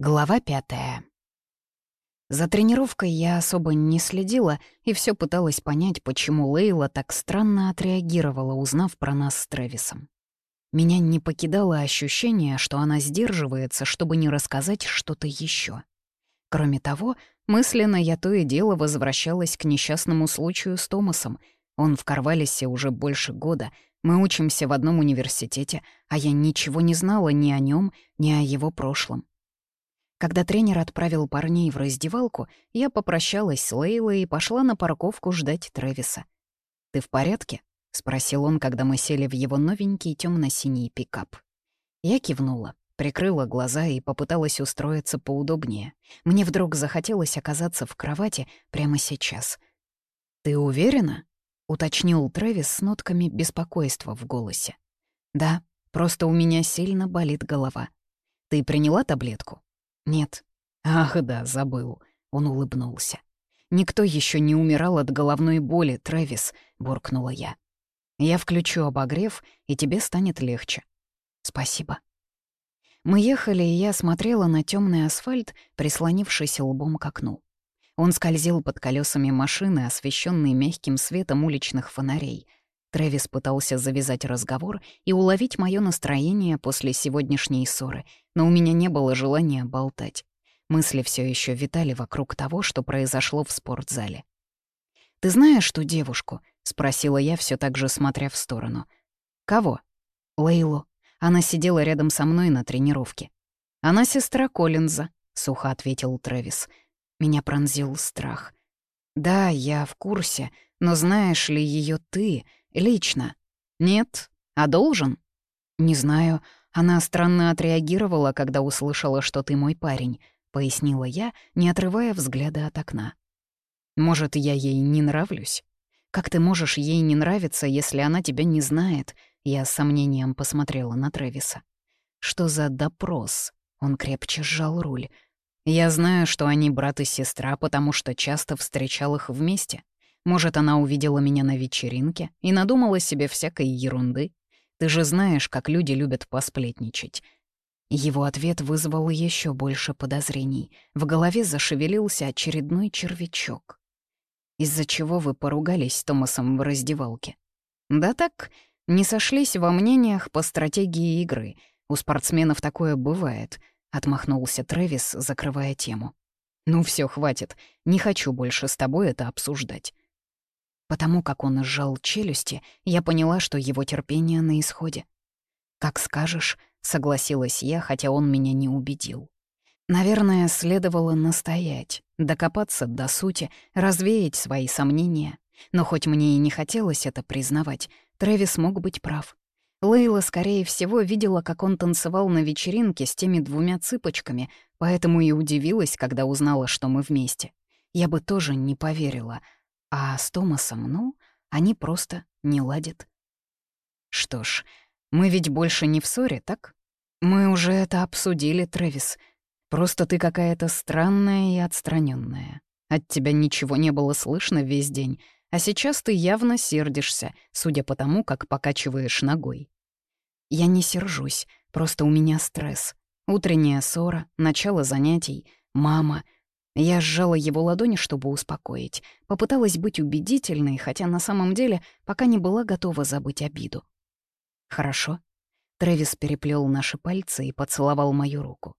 Глава пятая. За тренировкой я особо не следила и все пыталась понять, почему Лейла так странно отреагировала, узнав про нас с Трэвисом. Меня не покидало ощущение, что она сдерживается, чтобы не рассказать что-то еще. Кроме того, мысленно я то и дело возвращалась к несчастному случаю с Томасом. Он в Карвалисе уже больше года, мы учимся в одном университете, а я ничего не знала ни о нем, ни о его прошлом. Когда тренер отправил парней в раздевалку, я попрощалась с Лейлой и пошла на парковку ждать Трэвиса. «Ты в порядке?» — спросил он, когда мы сели в его новенький темно синий пикап. Я кивнула, прикрыла глаза и попыталась устроиться поудобнее. Мне вдруг захотелось оказаться в кровати прямо сейчас. «Ты уверена?» — уточнил Трэвис с нотками беспокойства в голосе. «Да, просто у меня сильно болит голова. Ты приняла таблетку?» «Нет». «Ах, да, забыл». Он улыбнулся. «Никто еще не умирал от головной боли, Трэвис», — буркнула я. «Я включу обогрев, и тебе станет легче». «Спасибо». Мы ехали, и я смотрела на темный асфальт, прислонившийся лбом к окну. Он скользил под колесами машины, освещенной мягким светом уличных фонарей. Трэвис пытался завязать разговор и уловить мое настроение после сегодняшней ссоры, но у меня не было желания болтать. Мысли все еще витали вокруг того, что произошло в спортзале. «Ты знаешь ту девушку?» — спросила я, все так же смотря в сторону. «Кого?» «Лейлу. Она сидела рядом со мной на тренировке». «Она сестра Коллинза», — сухо ответил Трэвис. Меня пронзил страх. «Да, я в курсе, но знаешь ли ее ты, Лично. Нет. А должен? Не знаю. Она странно отреагировала, когда услышала, что ты мой парень, пояснила я, не отрывая взгляда от окна. Может, я ей не нравлюсь? Как ты можешь ей не нравиться, если она тебя не знает? Я с сомнением посмотрела на Трэвиса. Что за допрос? Он крепче сжал руль. Я знаю, что они брат и сестра, потому что часто встречал их вместе. Может, она увидела меня на вечеринке и надумала себе всякой ерунды. Ты же знаешь, как люди любят посплетничать. Его ответ вызвал еще больше подозрений. В голове зашевелился очередной червячок. «Из-за чего вы поругались с Томасом в раздевалке?» «Да так, не сошлись во мнениях по стратегии игры. У спортсменов такое бывает», — отмахнулся Трэвис, закрывая тему. «Ну все, хватит. Не хочу больше с тобой это обсуждать. Потому как он сжал челюсти, я поняла, что его терпение на исходе. «Как скажешь», — согласилась я, хотя он меня не убедил. Наверное, следовало настоять, докопаться до сути, развеять свои сомнения. Но хоть мне и не хотелось это признавать, Трэвис мог быть прав. Лейла, скорее всего, видела, как он танцевал на вечеринке с теми двумя цыпочками, поэтому и удивилась, когда узнала, что мы вместе. Я бы тоже не поверила — а с Томасом, ну, они просто не ладят. Что ж, мы ведь больше не в ссоре, так? Мы уже это обсудили, Трэвис. Просто ты какая-то странная и отстраненная. От тебя ничего не было слышно весь день, а сейчас ты явно сердишься, судя по тому, как покачиваешь ногой. Я не сержусь, просто у меня стресс. Утренняя ссора, начало занятий, мама — я сжала его ладони, чтобы успокоить. Попыталась быть убедительной, хотя на самом деле пока не была готова забыть обиду. «Хорошо». Трэвис переплел наши пальцы и поцеловал мою руку.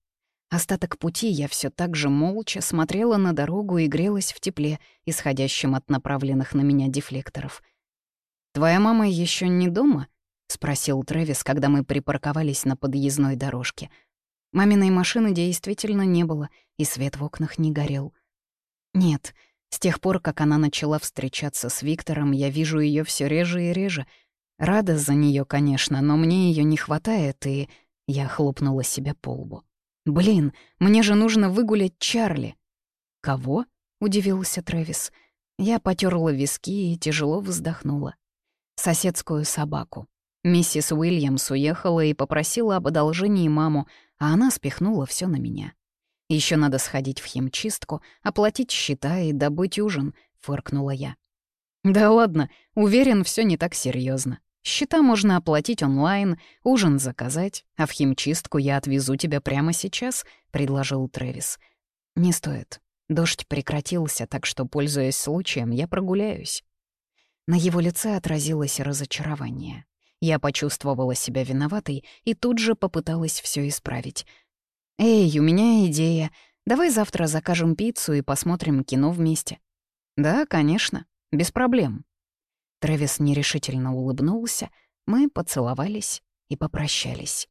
Остаток пути я все так же молча смотрела на дорогу и грелась в тепле, исходящем от направленных на меня дефлекторов. «Твоя мама еще не дома?» — спросил Трэвис, когда мы припарковались на подъездной дорожке — Маминой машины действительно не было, и свет в окнах не горел. Нет, с тех пор, как она начала встречаться с Виктором, я вижу ее все реже и реже. Рада за нее, конечно, но мне ее не хватает, и я хлопнула себя по лбу. «Блин, мне же нужно выгулять Чарли». «Кого?» — удивился Трэвис. Я потерла виски и тяжело вздохнула. «Соседскую собаку. Миссис Уильямс уехала и попросила об одолжении маму, а она спихнула все на меня. Еще надо сходить в химчистку, оплатить счета и добыть ужин», — фыркнула я. «Да ладно, уверен, все не так серьезно. Счета можно оплатить онлайн, ужин заказать, а в химчистку я отвезу тебя прямо сейчас», — предложил Трэвис. «Не стоит. Дождь прекратился, так что, пользуясь случаем, я прогуляюсь». На его лице отразилось разочарование. Я почувствовала себя виноватой и тут же попыталась все исправить. «Эй, у меня идея. Давай завтра закажем пиццу и посмотрим кино вместе». «Да, конечно. Без проблем». Трэвис нерешительно улыбнулся, мы поцеловались и попрощались.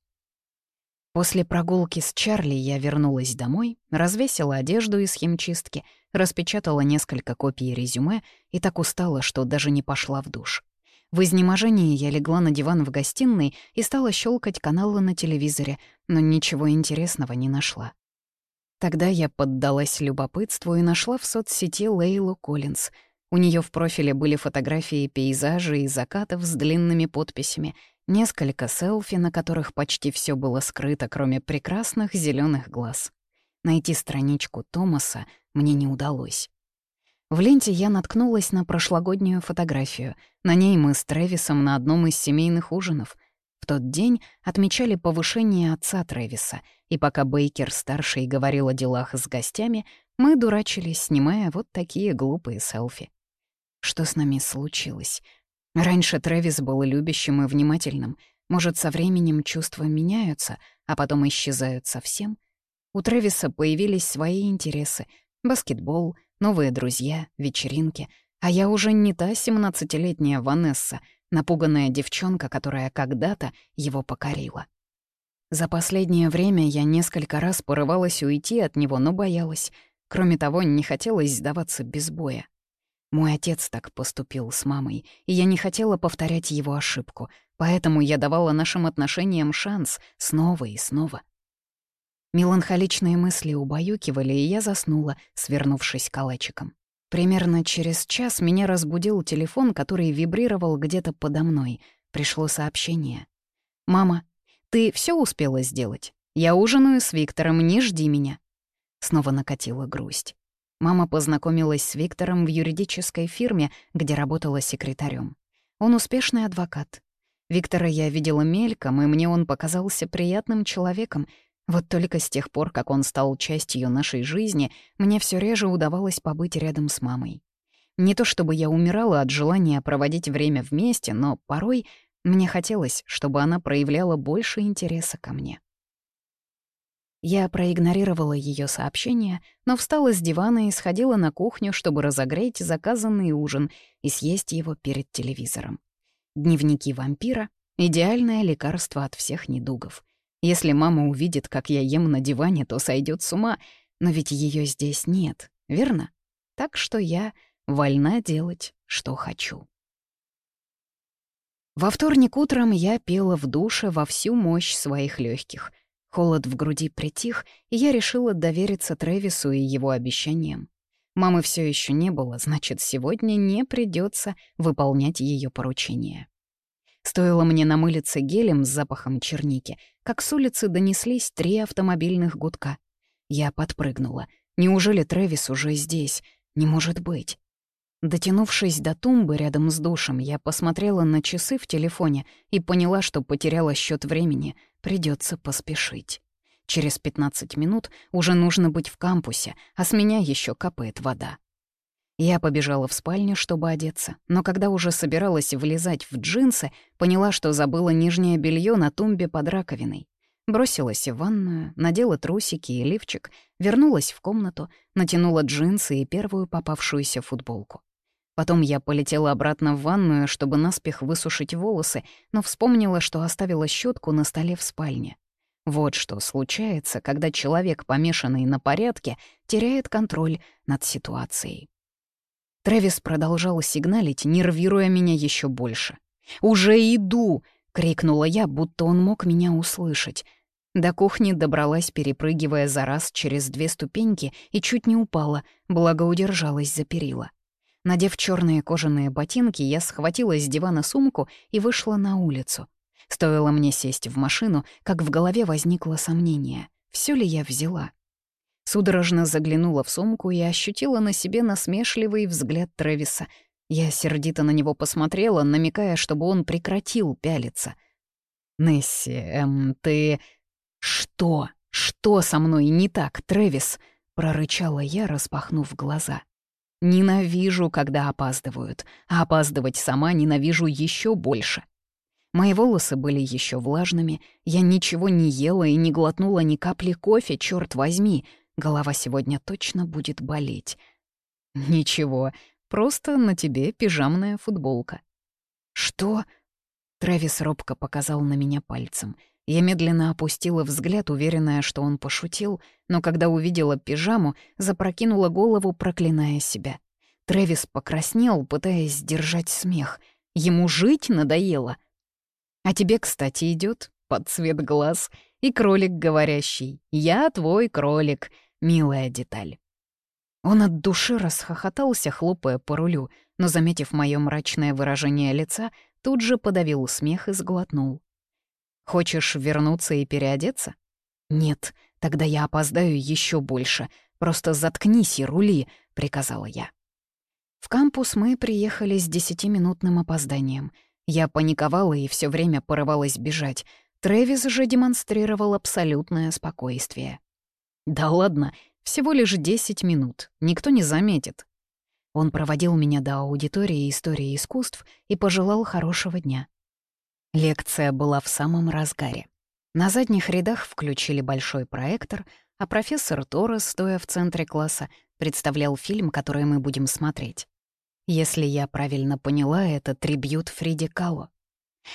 После прогулки с Чарли я вернулась домой, развесила одежду из химчистки, распечатала несколько копий резюме и так устала, что даже не пошла в душ. В изнеможении я легла на диван в гостиной и стала щелкать каналы на телевизоре, но ничего интересного не нашла. Тогда я поддалась любопытству и нашла в соцсети Лейлу Коллинз. У нее в профиле были фотографии пейзажей и закатов с длинными подписями, несколько селфи, на которых почти все было скрыто, кроме прекрасных зеленых глаз. Найти страничку Томаса мне не удалось. В ленте я наткнулась на прошлогоднюю фотографию. На ней мы с Трэвисом на одном из семейных ужинов. В тот день отмечали повышение отца Трэвиса, и пока Бейкер-старший говорил о делах с гостями, мы дурачились, снимая вот такие глупые селфи. Что с нами случилось? Раньше Трэвис был любящим и внимательным. Может, со временем чувства меняются, а потом исчезают совсем? У Трэвиса появились свои интересы — баскетбол — новые друзья, вечеринки, а я уже не та семнадцатилетняя Ванесса, напуганная девчонка, которая когда-то его покорила. За последнее время я несколько раз порывалась уйти от него, но боялась. Кроме того, не хотелось сдаваться без боя. Мой отец так поступил с мамой, и я не хотела повторять его ошибку, поэтому я давала нашим отношениям шанс снова и снова. Меланхоличные мысли убаюкивали, и я заснула, свернувшись калачиком. Примерно через час меня разбудил телефон, который вибрировал где-то подо мной. Пришло сообщение. «Мама, ты все успела сделать? Я ужинаю с Виктором, не жди меня». Снова накатила грусть. Мама познакомилась с Виктором в юридической фирме, где работала секретарем. Он успешный адвокат. Виктора я видела мельком, и мне он показался приятным человеком, вот только с тех пор, как он стал частью нашей жизни, мне все реже удавалось побыть рядом с мамой. Не то чтобы я умирала от желания проводить время вместе, но порой мне хотелось, чтобы она проявляла больше интереса ко мне. Я проигнорировала ее сообщение, но встала с дивана и сходила на кухню, чтобы разогреть заказанный ужин и съесть его перед телевизором. Дневники вампира — идеальное лекарство от всех недугов. Если мама увидит, как я ем на диване, то сойдет с ума, но ведь ее здесь нет, верно? Так что я вольна делать, что хочу. Во вторник утром я пела в душе во всю мощь своих легких. Холод в груди притих, и я решила довериться Трэвису и его обещаниям. Мамы все еще не было, значит, сегодня не придется выполнять ее поручение. Стоило мне намылиться гелем с запахом черники, как с улицы донеслись три автомобильных гудка. Я подпрыгнула. Неужели Трэвис уже здесь? Не может быть. Дотянувшись до тумбы рядом с душем, я посмотрела на часы в телефоне и поняла, что потеряла счет времени. Придется поспешить. Через 15 минут уже нужно быть в кампусе, а с меня еще капает вода. Я побежала в спальню, чтобы одеться, но когда уже собиралась влезать в джинсы, поняла, что забыла нижнее белье на тумбе под раковиной. Бросилась в ванную, надела трусики и лифчик, вернулась в комнату, натянула джинсы и первую попавшуюся футболку. Потом я полетела обратно в ванную, чтобы наспех высушить волосы, но вспомнила, что оставила щетку на столе в спальне. Вот что случается, когда человек, помешанный на порядке, теряет контроль над ситуацией. Трэвис продолжал сигналить, нервируя меня еще больше. «Уже иду!» — крикнула я, будто он мог меня услышать. До кухни добралась, перепрыгивая за раз через две ступеньки, и чуть не упала, благо удержалась за перила. Надев черные кожаные ботинки, я схватила с дивана сумку и вышла на улицу. Стоило мне сесть в машину, как в голове возникло сомнение. Все ли я взяла? Судорожно заглянула в сумку и ощутила на себе насмешливый взгляд Трэвиса. Я сердито на него посмотрела, намекая, чтобы он прекратил пялиться. «Несси, эм, ты...» «Что? Что со мной не так, Трэвис?» — прорычала я, распахнув глаза. «Ненавижу, когда опаздывают, а опаздывать сама ненавижу еще больше». Мои волосы были еще влажными, я ничего не ела и не глотнула ни капли кофе, черт возьми. Голова сегодня точно будет болеть. Ничего, просто на тебе пижамная футболка. Что? Трэвис робко показал на меня пальцем. Я медленно опустила взгляд, уверенная, что он пошутил, но когда увидела пижаму, запрокинула голову, проклиная себя. Трэвис покраснел, пытаясь сдержать смех. Ему жить надоело. А тебе, кстати, идет под цвет глаз и кролик говорящий. «Я твой кролик», милая деталь. Он от души расхохотался, хлопая по рулю, но, заметив мое мрачное выражение лица, тут же подавил смех и сглотнул. Хочешь вернуться и переодеться? Нет, тогда я опоздаю еще больше. Просто заткнись и рули, приказала я. В кампус мы приехали с десятиминутным опозданием. Я паниковала и все время порывалась бежать. Трэвис же демонстрировал абсолютное спокойствие. «Да ладно, всего лишь десять минут, никто не заметит». Он проводил меня до аудитории истории искусств и пожелал хорошего дня. Лекция была в самом разгаре. На задних рядах включили большой проектор, а профессор Торрес, стоя в центре класса, представлял фильм, который мы будем смотреть. Если я правильно поняла, это трибют Фриди Кало.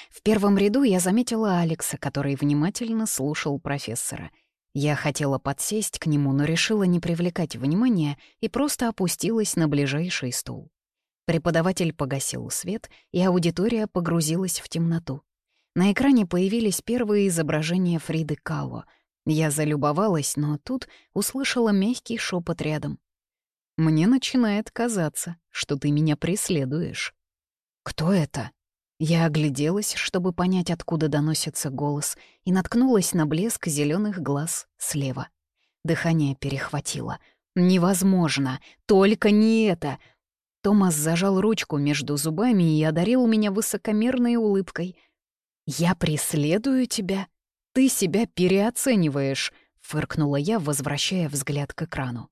В первом ряду я заметила Алекса, который внимательно слушал профессора. Я хотела подсесть к нему, но решила не привлекать внимания и просто опустилась на ближайший стул. Преподаватель погасил свет, и аудитория погрузилась в темноту. На экране появились первые изображения Фриды Кало. Я залюбовалась, но тут услышала мягкий шепот рядом. «Мне начинает казаться, что ты меня преследуешь». «Кто это?» Я огляделась, чтобы понять, откуда доносится голос, и наткнулась на блеск зеленых глаз слева. Дыхание перехватило. «Невозможно! Только не это!» Томас зажал ручку между зубами и одарил меня высокомерной улыбкой. «Я преследую тебя? Ты себя переоцениваешь», — фыркнула я, возвращая взгляд к экрану.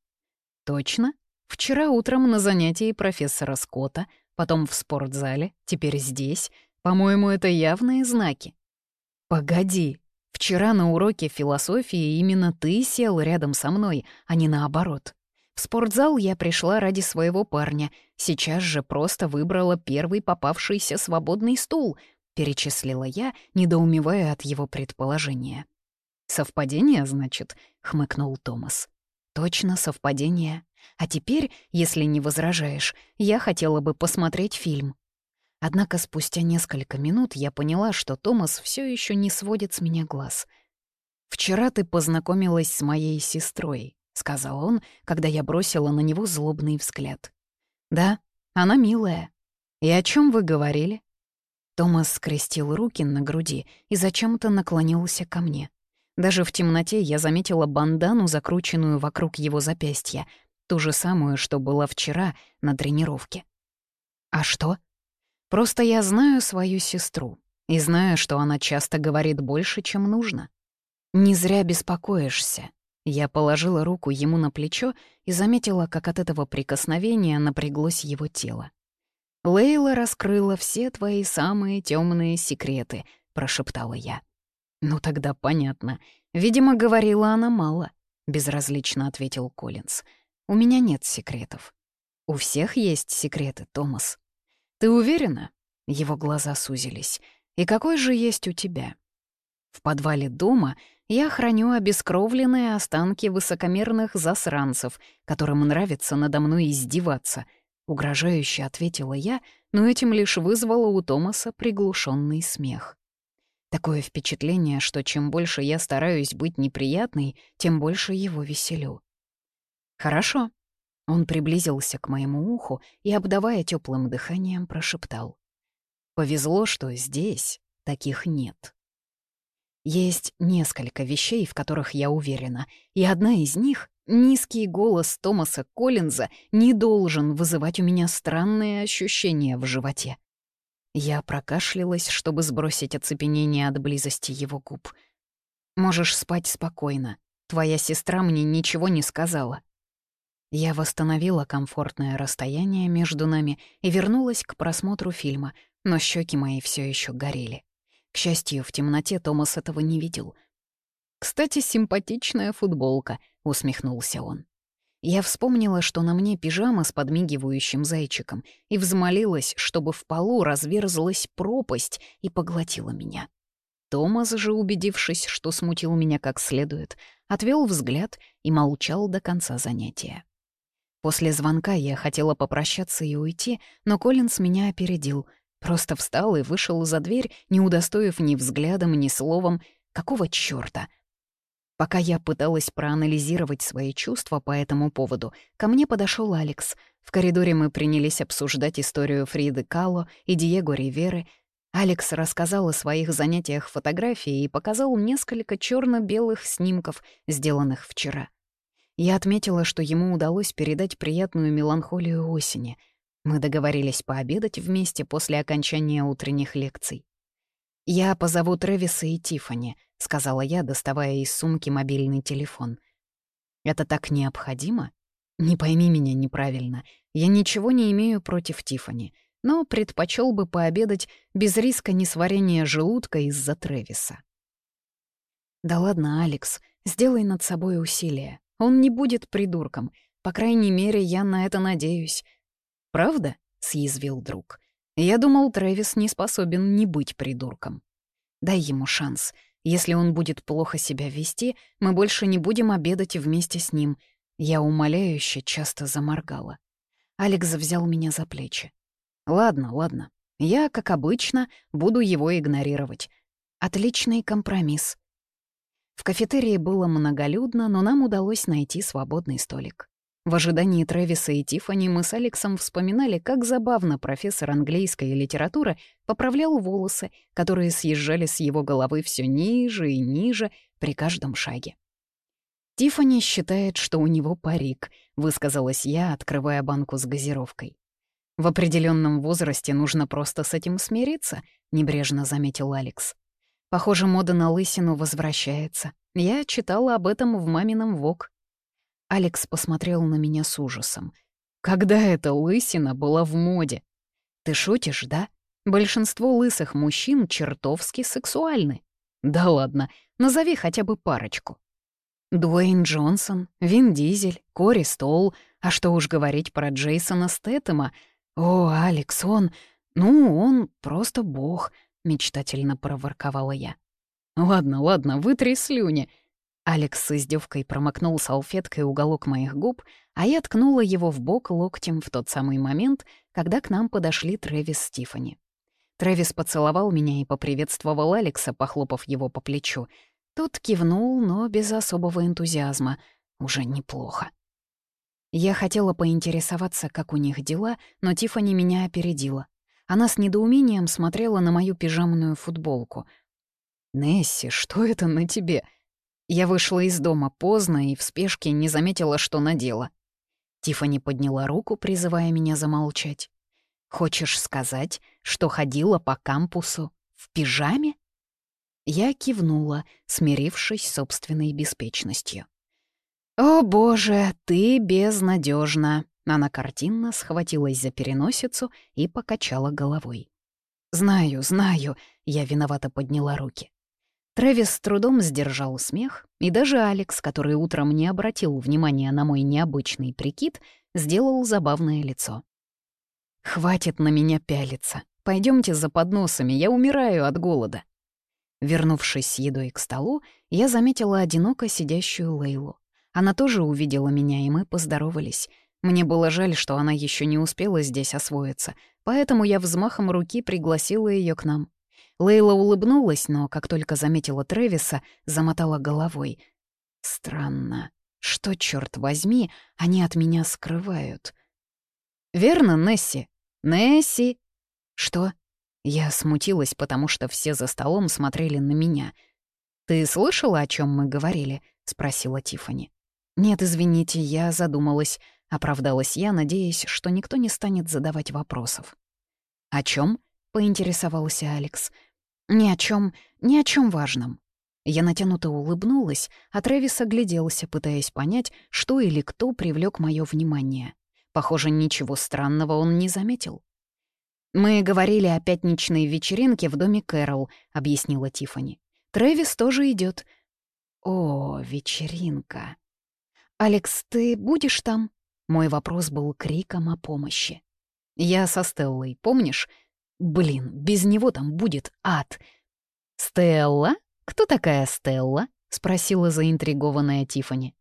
«Точно? Вчера утром на занятии профессора Скотта, потом в спортзале, теперь здесь. По-моему, это явные знаки». «Погоди, вчера на уроке философии именно ты сел рядом со мной, а не наоборот». В спортзал я пришла ради своего парня. Сейчас же просто выбрала первый попавшийся свободный стул, перечислила я, недоумевая от его предположения. «Совпадение, значит?» — хмыкнул Томас. «Точно совпадение. А теперь, если не возражаешь, я хотела бы посмотреть фильм». Однако спустя несколько минут я поняла, что Томас все еще не сводит с меня глаз. «Вчера ты познакомилась с моей сестрой», — сказал он, когда я бросила на него злобный взгляд. «Да, она милая. И о чем вы говорили?» Томас скрестил руки на груди и зачем-то наклонился ко мне. Даже в темноте я заметила бандану, закрученную вокруг его запястья, ту же самую, что была вчера на тренировке. «А что?» «Просто я знаю свою сестру и знаю, что она часто говорит больше, чем нужно. Не зря беспокоишься, я положила руку ему на плечо и заметила, как от этого прикосновения напряглось его тело. «Лейла раскрыла все твои самые темные секреты», — прошептала я. «Ну тогда понятно. Видимо, говорила она мало», — безразлично ответил Коллинз. «У меня нет секретов». «У всех есть секреты, Томас». «Ты уверена?» — его глаза сузились. «И какой же есть у тебя?» В подвале дома я храню обескровленные останки высокомерных засранцев, которым нравится надо мной издеваться. Угрожающе ответила я, но этим лишь вызвало у Томаса приглушенный смех. Такое впечатление, что чем больше я стараюсь быть неприятной, тем больше его веселю. «Хорошо». Он приблизился к моему уху и, обдавая теплым дыханием, прошептал. «Повезло, что здесь таких нет». Есть несколько вещей, в которых я уверена, и одна из них Низкий голос Томаса Коллинза не должен вызывать у меня странные ощущения в животе. Я прокашлялась, чтобы сбросить оцепенение от близости его губ. «Можешь спать спокойно. Твоя сестра мне ничего не сказала». Я восстановила комфортное расстояние между нами и вернулась к просмотру фильма, но щеки мои все еще горели. К счастью, в темноте Томас этого не видел. «Кстати, симпатичная футболка», — усмехнулся он. Я вспомнила, что на мне пижама с подмигивающим зайчиком, и взмолилась, чтобы в полу разверзлась пропасть и поглотила меня. Томас же, убедившись, что смутил меня как следует, отвел взгляд и молчал до конца занятия. После звонка я хотела попрощаться и уйти, но Коллинс меня опередил. Просто встал и вышел за дверь, не удостоив ни взглядом, ни словом. Какого чёрта? Пока я пыталась проанализировать свои чувства по этому поводу, ко мне подошел Алекс. В коридоре мы принялись обсуждать историю Фриды Кало и Диего Риверы. Алекс рассказал о своих занятиях фотографией и показал несколько черно белых снимков, сделанных вчера. Я отметила, что ему удалось передать приятную меланхолию осени. Мы договорились пообедать вместе после окончания утренних лекций. «Я позову Трэвиса и Тиффани», — сказала я, доставая из сумки мобильный телефон. «Это так необходимо? Не пойми меня неправильно. Я ничего не имею против Тиффани, но предпочел бы пообедать без риска несварения желудка из-за Трэвиса». «Да ладно, Алекс, сделай над собой усилие. Он не будет придурком. По крайней мере, я на это надеюсь. «Правда?» — съязвил друг. «Я думал, Трэвис не способен не быть придурком. Дай ему шанс. Если он будет плохо себя вести, мы больше не будем обедать вместе с ним». Я умоляюще часто заморгала. Алекс взял меня за плечи. «Ладно, ладно. Я, как обычно, буду его игнорировать. Отличный компромисс. В кафетерии было многолюдно, но нам удалось найти свободный столик. В ожидании Трэвиса и Тиффани мы с Алексом вспоминали, как забавно профессор английской литературы поправлял волосы, которые съезжали с его головы все ниже и ниже при каждом шаге. «Тиффани считает, что у него парик», — высказалась я, открывая банку с газировкой. «В определенном возрасте нужно просто с этим смириться», — небрежно заметил Алекс. Похоже, мода на лысину возвращается. Я читала об этом в мамином ВОК. Алекс посмотрел на меня с ужасом. Когда эта лысина была в моде? Ты шутишь, да? Большинство лысых мужчин чертовски сексуальны. Да ладно, назови хотя бы парочку. Дуэйн Джонсон, Вин Дизель, Кори Стол, а что уж говорить про Джейсона Стэттема. О, Алекс, он... Ну, он просто бог, — мечтательно проворковала я. «Ладно, ладно, вытри слюни». Алекс с издевкой промокнул салфеткой уголок моих губ, а я ткнула его в бок локтем в тот самый момент, когда к нам подошли Трэвис с Тиффани. Трэвис поцеловал меня и поприветствовал Алекса, похлопав его по плечу. Тот кивнул, но без особого энтузиазма. Уже неплохо. Я хотела поинтересоваться, как у них дела, но Тиффани меня опередила. Она с недоумением смотрела на мою пижамную футболку. «Несси, что это на тебе?» Я вышла из дома поздно и в спешке не заметила, что надела. Тифани подняла руку, призывая меня замолчать. «Хочешь сказать, что ходила по кампусу в пижаме?» Я кивнула, смирившись собственной беспечностью. «О боже, ты безнадежна, она картинно схватилась за переносицу и покачала головой. «Знаю, знаю», — я виновато подняла руки. Трэвис с трудом сдержал смех, и даже Алекс, который утром не обратил внимания на мой необычный прикид, сделал забавное лицо. «Хватит на меня пялиться. Пойдемте за подносами, я умираю от голода». Вернувшись с едой к столу, я заметила одиноко сидящую Лейлу. Она тоже увидела меня, и мы поздоровались — мне было жаль, что она еще не успела здесь освоиться, поэтому я взмахом руки пригласила ее к нам. Лейла улыбнулась, но как только заметила Трэвиса, замотала головой. «Странно. Что, черт возьми, они от меня скрывают?» «Верно, Несси? Несси!» «Что?» Я смутилась, потому что все за столом смотрели на меня. «Ты слышала, о чем мы говорили?» — спросила Тифани. «Нет, извините, я задумалась», — оправдалась я, надеясь, что никто не станет задавать вопросов. «О чем? поинтересовался Алекс. «Ни о чем, ни о чем важном». Я натянуто улыбнулась, а Трэвис огляделся, пытаясь понять, что или кто привлек мое внимание. Похоже, ничего странного он не заметил. «Мы говорили о пятничной вечеринке в доме Кэрол», — объяснила Тифани. «Трэвис тоже идет. «О, вечеринка!» «Алекс, ты будешь там?» Мой вопрос был криком о помощи. «Я со Стеллой, помнишь? Блин, без него там будет ад!» «Стелла? Кто такая Стелла?» — спросила заинтригованная Тифани.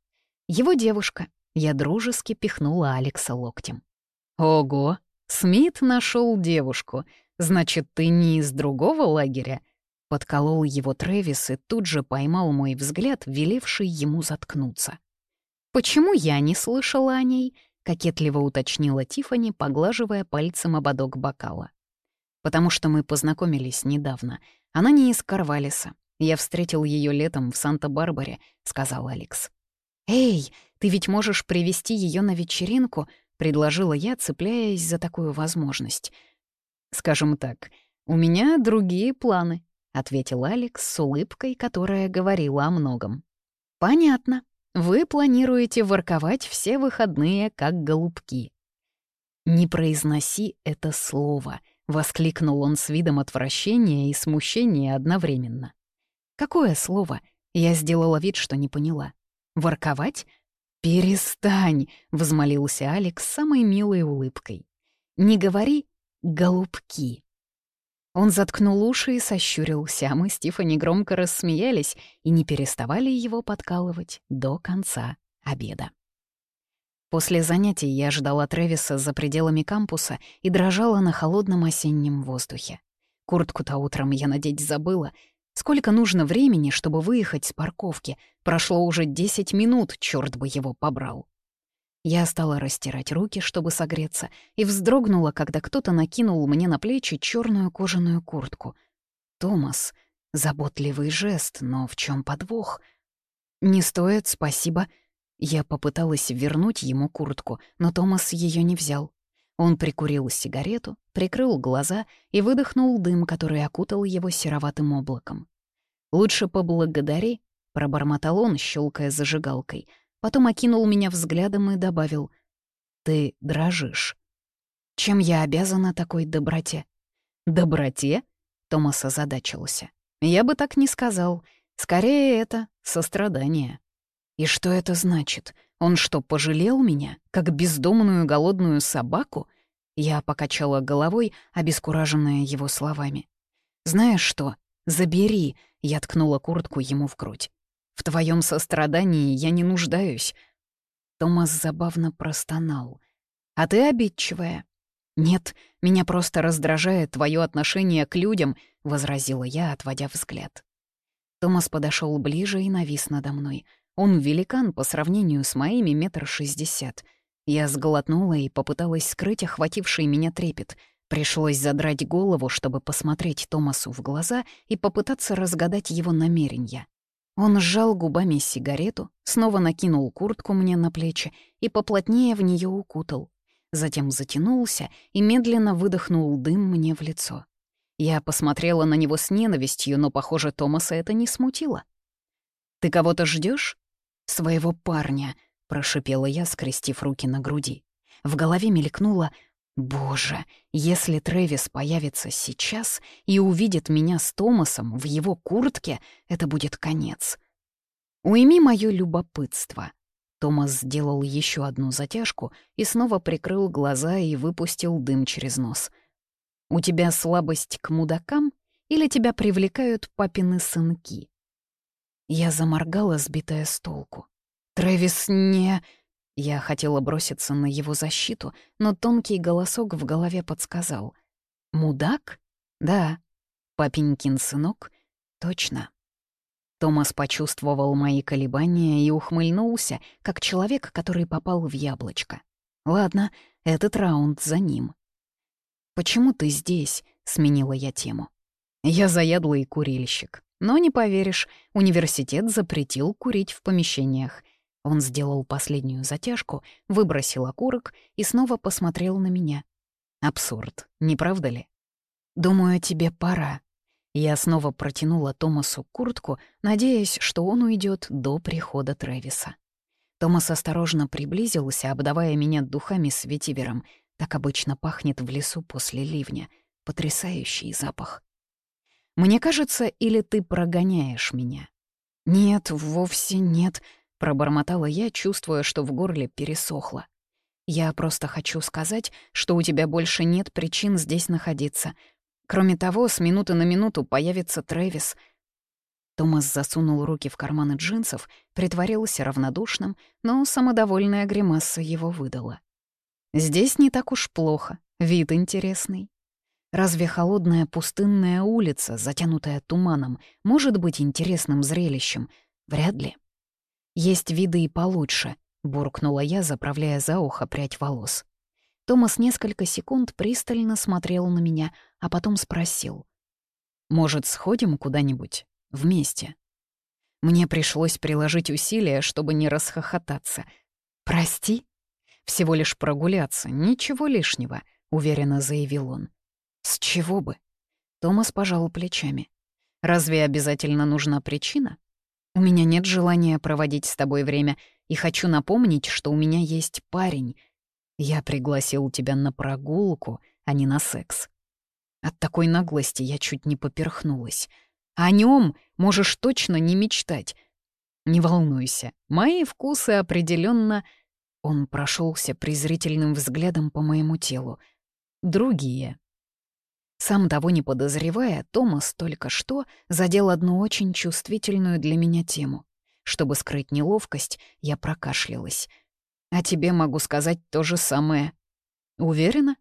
«Его девушка». Я дружески пихнула Алекса локтем. «Ого, Смит нашел девушку. Значит, ты не из другого лагеря?» Подколол его Трэвис и тут же поймал мой взгляд, велевший ему заткнуться. «Почему я не слышала о ней?» — кокетливо уточнила Тифани, поглаживая пальцем ободок бокала. «Потому что мы познакомились недавно. Она не из Карвалиса. Я встретил ее летом в Санта-Барбаре», — сказал Алекс. «Эй, ты ведь можешь привести ее на вечеринку», — предложила я, цепляясь за такую возможность. «Скажем так, у меня другие планы», — ответил Алекс с улыбкой, которая говорила о многом. «Понятно. Вы планируете ворковать все выходные, как голубки». «Не произноси это слово», — воскликнул он с видом отвращения и смущения одновременно. «Какое слово?» — я сделала вид, что не поняла. «Ворковать?» «Перестань!» — взмолился Алекс самой милой улыбкой. «Не говори «голубки». Он заткнул уши и сощурился, а мы с Тиффани громко рассмеялись и не переставали его подкалывать до конца обеда. После занятий я ждала Трэвиса за пределами кампуса и дрожала на холодном осеннем воздухе. Куртку-то утром я надеть забыла. Сколько нужно времени, чтобы выехать с парковки? Прошло уже 10 минут, черт бы его побрал. Я стала растирать руки, чтобы согреться, и вздрогнула, когда кто-то накинул мне на плечи черную кожаную куртку. Томас. Заботливый жест, но в чем подвох? «Не стоит, спасибо». Я попыталась вернуть ему куртку, но Томас ее не взял. Он прикурил сигарету, прикрыл глаза и выдохнул дым, который окутал его сероватым облаком. «Лучше поблагодари», — пробормотал он, щелкая зажигалкой — Потом окинул меня взглядом и добавил. «Ты дрожишь». «Чем я обязана такой доброте?» «Доброте?» — Томас озадачился. «Я бы так не сказал. Скорее, это сострадание». «И что это значит? Он что, пожалел меня, как бездомную голодную собаку?» Я покачала головой, обескураженная его словами. «Знаешь что? Забери!» — я ткнула куртку ему в грудь. В твоем сострадании я не нуждаюсь». Томас забавно простонал. «А ты обидчивая». «Нет, меня просто раздражает твое отношение к людям», — возразила я, отводя взгляд. Томас подошел ближе и навис надо мной. Он великан по сравнению с моими метр шестьдесят. Я сглотнула и попыталась скрыть охвативший меня трепет. Пришлось задрать голову, чтобы посмотреть Томасу в глаза и попытаться разгадать его намерения. Он сжал губами сигарету, снова накинул куртку мне на плечи и поплотнее в нее укутал. Затем затянулся и медленно выдохнул дым мне в лицо. Я посмотрела на него с ненавистью, но, похоже, Томаса это не смутило. «Ты кого-то ждешь? «Своего парня», — прошипела я, скрестив руки на груди. В голове мелькнуло Боже, если Трэвис появится сейчас и увидит меня с Томасом в его куртке, это будет конец. Уйми мое любопытство. Томас сделал еще одну затяжку и снова прикрыл глаза и выпустил дым через нос. «У тебя слабость к мудакам или тебя привлекают папины сынки?» Я заморгала, сбитая с толку. «Трэвис не...» Я хотела броситься на его защиту, но тонкий голосок в голове подсказал. «Мудак? Да. Папенькин сынок? Точно». Томас почувствовал мои колебания и ухмыльнулся, как человек, который попал в яблочко. «Ладно, этот раунд за ним». «Почему ты здесь?» — сменила я тему. «Я заядлый курильщик. Но не поверишь, университет запретил курить в помещениях. Он сделал последнюю затяжку, выбросил окурок и снова посмотрел на меня. Абсурд, не правда ли? «Думаю, тебе пора». Я снова протянула Томасу куртку, надеясь, что он уйдет до прихода Трэвиса. Томас осторожно приблизился, обдавая меня духами с ветивером. Так обычно пахнет в лесу после ливня. Потрясающий запах. «Мне кажется, или ты прогоняешь меня?» «Нет, вовсе нет», — пробормотала я, чувствуя, что в горле пересохло. «Я просто хочу сказать, что у тебя больше нет причин здесь находиться. Кроме того, с минуты на минуту появится Трэвис». Томас засунул руки в карманы джинсов, притворился равнодушным, но самодовольная гримаса его выдала. «Здесь не так уж плохо, вид интересный». Разве холодная пустынная улица, затянутая туманом, может быть интересным зрелищем? Вряд ли. Есть виды и получше, буркнула я, заправляя за ухо прядь волос. Томас несколько секунд пристально смотрел на меня, а потом спросил. «Может, сходим куда-нибудь? Вместе?» Мне пришлось приложить усилия, чтобы не расхохотаться. «Прости?» «Всего лишь прогуляться, ничего лишнего», — уверенно заявил он. С чего бы? Томас пожал плечами. Разве обязательно нужна причина? У меня нет желания проводить с тобой время, и хочу напомнить, что у меня есть парень. Я пригласил тебя на прогулку, а не на секс. От такой наглости я чуть не поперхнулась. О нем можешь точно не мечтать. Не волнуйся, мои вкусы определенно. Он прошелся презрительным взглядом по моему телу. Другие. Сам того не подозревая, Томас только что задел одну очень чувствительную для меня тему. Чтобы скрыть неловкость, я прокашлялась. «А тебе могу сказать то же самое». «Уверена?»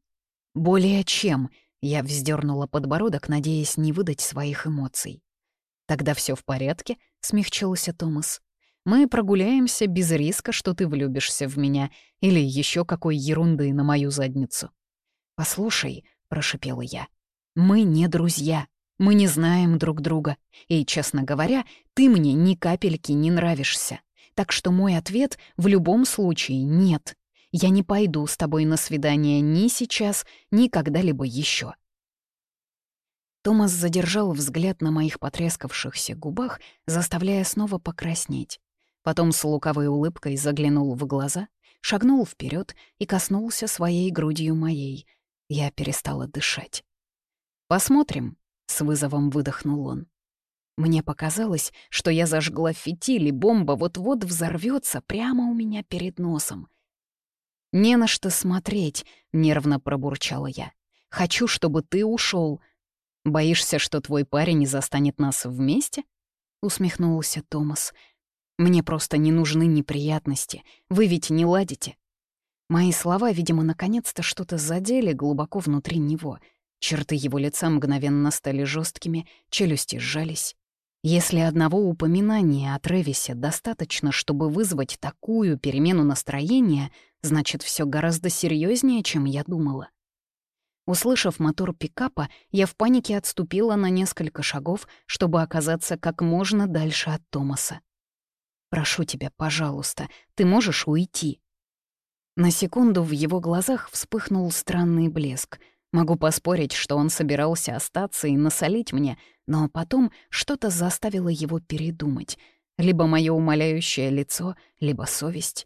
«Более чем», — я вздернула подбородок, надеясь не выдать своих эмоций. «Тогда все в порядке», — смягчился Томас. «Мы прогуляемся без риска, что ты влюбишься в меня или еще какой ерунды на мою задницу». «Послушай», — прошипела я, — мы не друзья, мы не знаем друг друга. И, честно говоря, ты мне ни капельки не нравишься. Так что мой ответ в любом случае нет. Я не пойду с тобой на свидание ни сейчас, ни когда-либо еще. Томас задержал взгляд на моих потрескавшихся губах, заставляя снова покраснеть. Потом с луковой улыбкой заглянул в глаза, шагнул вперед и коснулся своей грудью моей. Я перестала дышать. «Посмотрим», — с вызовом выдохнул он. Мне показалось, что я зажгла фитиль, и бомба вот-вот взорвется прямо у меня перед носом. «Не на что смотреть», — нервно пробурчала я. «Хочу, чтобы ты ушел. Боишься, что твой парень застанет нас вместе?» — усмехнулся Томас. «Мне просто не нужны неприятности. Вы ведь не ладите». Мои слова, видимо, наконец-то что-то задели глубоко внутри него — Черты его лица мгновенно стали жесткими, челюсти сжались. Если одного упоминания о Тревисе достаточно, чтобы вызвать такую перемену настроения, значит, все гораздо серьезнее, чем я думала. Услышав мотор пикапа, я в панике отступила на несколько шагов, чтобы оказаться как можно дальше от Томаса. «Прошу тебя, пожалуйста, ты можешь уйти?» На секунду в его глазах вспыхнул странный блеск — Могу поспорить, что он собирался остаться и насолить мне, но потом что-то заставило его передумать. Либо мое умоляющее лицо, либо совесть.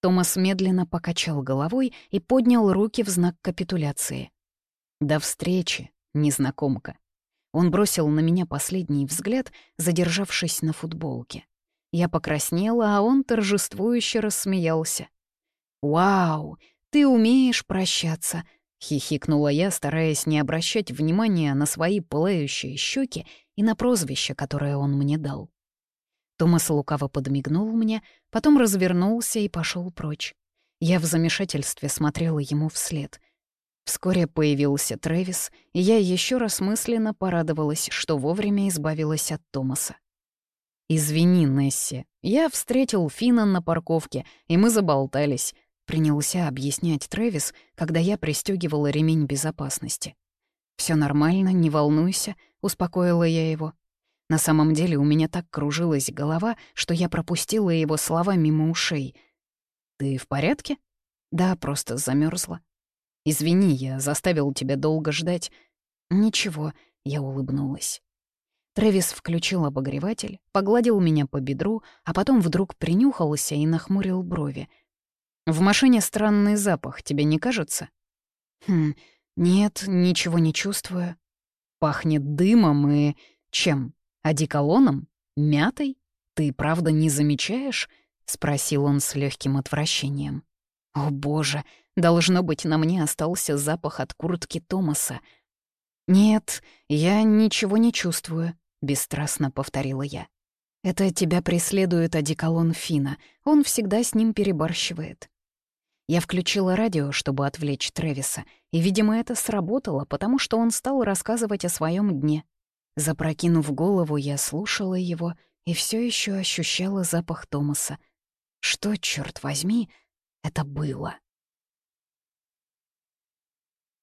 Томас медленно покачал головой и поднял руки в знак капитуляции. «До встречи, незнакомка». Он бросил на меня последний взгляд, задержавшись на футболке. Я покраснела, а он торжествующе рассмеялся. «Вау, ты умеешь прощаться», — хихикнула я, стараясь не обращать внимания на свои пылающие щеки и на прозвище, которое он мне дал. Томас лукаво подмигнул мне, потом развернулся и пошел прочь. Я в замешательстве смотрела ему вслед. Вскоре появился Трэвис, и я еще раз мысленно порадовалась, что вовремя избавилась от Томаса. «Извини, Несси, я встретил Фина на парковке, и мы заболтались», Принялся объяснять Трэвис, когда я пристегивала ремень безопасности. Все нормально, не волнуйся», — успокоила я его. На самом деле у меня так кружилась голова, что я пропустила его слова мимо ушей. «Ты в порядке?» «Да, просто замерзла. «Извини, я заставил тебя долго ждать». «Ничего», — я улыбнулась. Трэвис включил обогреватель, погладил меня по бедру, а потом вдруг принюхался и нахмурил брови. «В машине странный запах, тебе не кажется?» «Хм, нет, ничего не чувствую». «Пахнет дымом и... чем? Одеколоном? Мятой? Ты правда не замечаешь?» — спросил он с легким отвращением. «О боже, должно быть, на мне остался запах от куртки Томаса». «Нет, я ничего не чувствую», — бесстрастно повторила я. «Это тебя преследует одеколон Фина. Он всегда с ним перебарщивает». Я включила радио, чтобы отвлечь Трэвиса, и, видимо, это сработало, потому что он стал рассказывать о своем дне. Запрокинув голову, я слушала его и все еще ощущала запах Томаса. Что, черт возьми, это было?